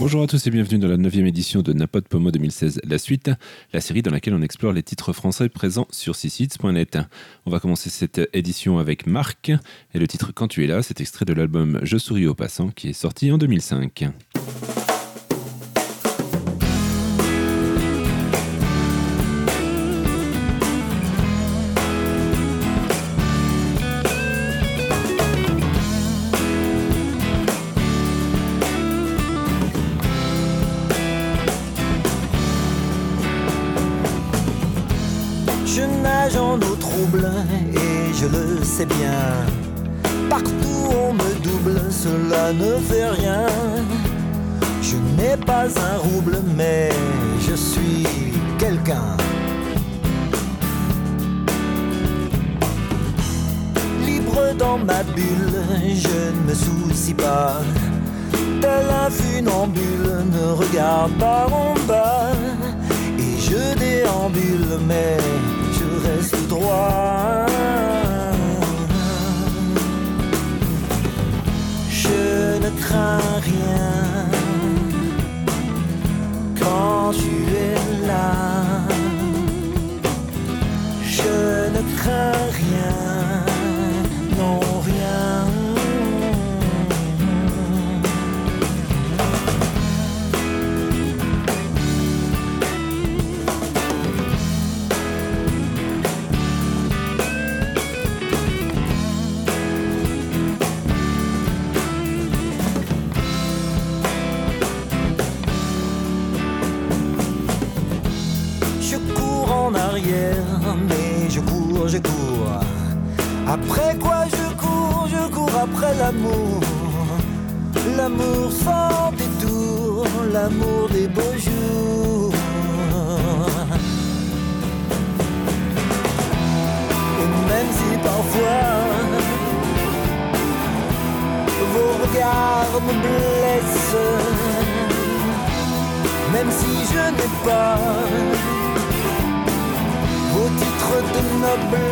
Bonjour à tous et bienvenue dans la 9 édition de Napod Pomo 2016, la suite, la série dans laquelle on explore les titres français présents sur csites.net. On va commencer cette édition avec Marc et le titre Quand tu es là, c'est extrait de l'album Je souris au passant qui est sorti en 2005. Nage en eau trouble et je le sais bien. Partout on me double, cela ne fait rien. Je n'ai pas un rouble, mais je suis quelqu'un. Libre dans ma bulle, je ne me soucie pas. Tel un funambule, ne regarde pas en bas. Et je déambule, mais Je ne crains rien quand tu es là. Je ne crains mais je cours, je cours. Après quoi je cours, je cours après l'amour. L'amour sans détour, l'amour des beaux jours. Et même si parfois vos regards me blessent, même si je n'ai pas vos titres de noblesse.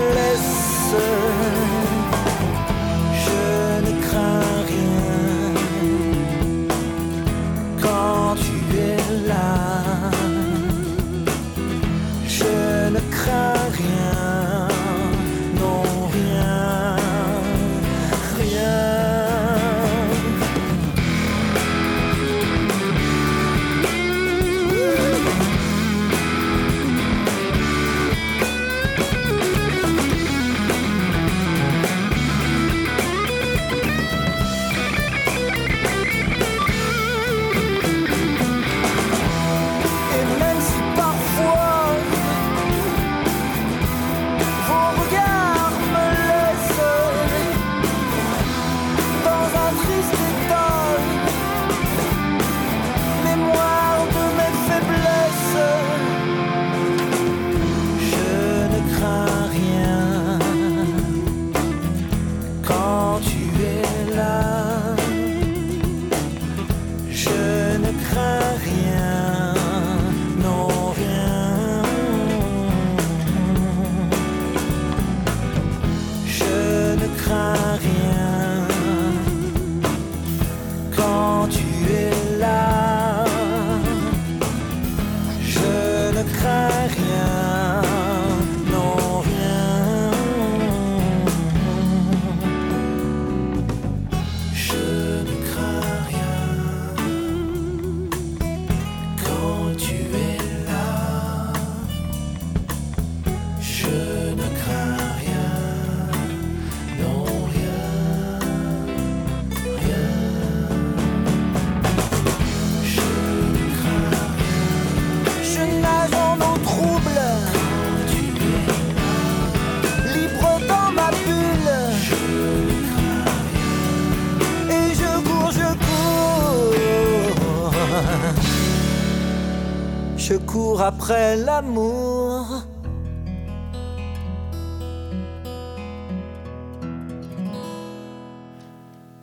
Je cours après l'amour.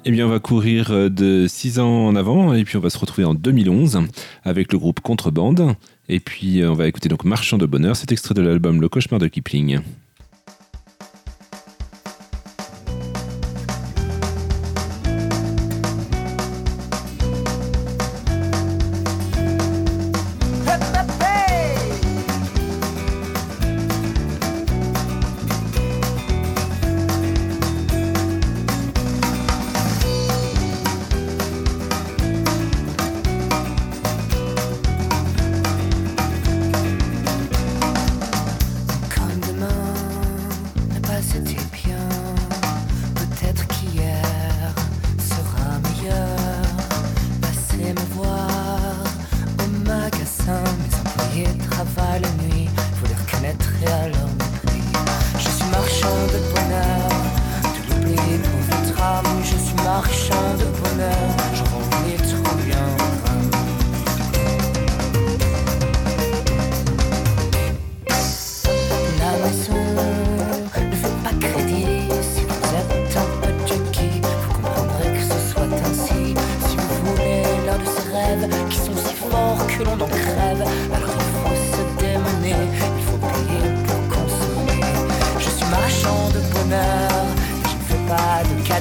Eh bien, on va courir euh, de 6 ans en avant et puis on va se retrouver en 2011 avec le groupe Contrebande. Et puis, euh, on va écouter donc Marchand de Bonheur, cet extrait de l'album Le Cauchemar de Kipling.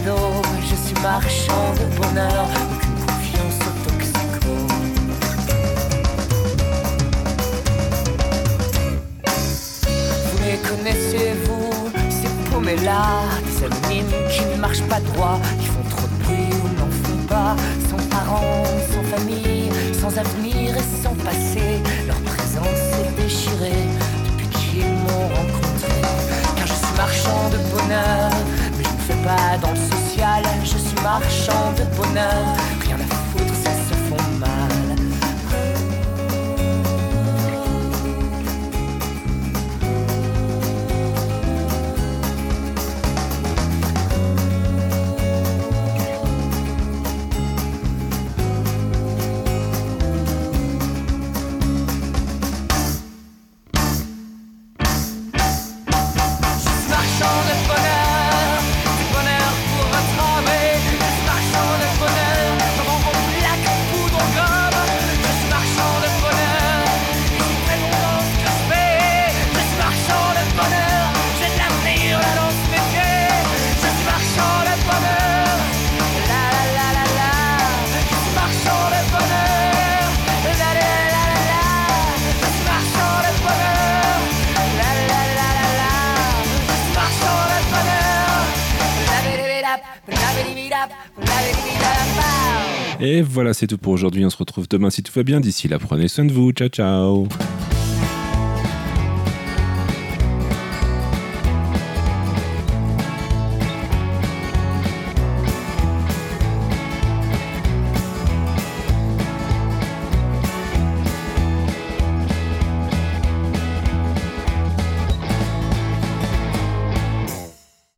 Je suis marchand de bonheur, aucune confiance au toxico. Vous les connaissez-vous Ces paumées-là, des anonymes qui ne marchent pas droit, qui font trop de bruit ou n'en font pas, sans parents, sans famille, sans avenir et sans passé. Leur présence est déchirée. marchand de bonheur. Et voilà, c'est tout pour aujourd'hui. On se retrouve demain si tout va bien. D'ici là, prenez soin de vous. Ciao, ciao.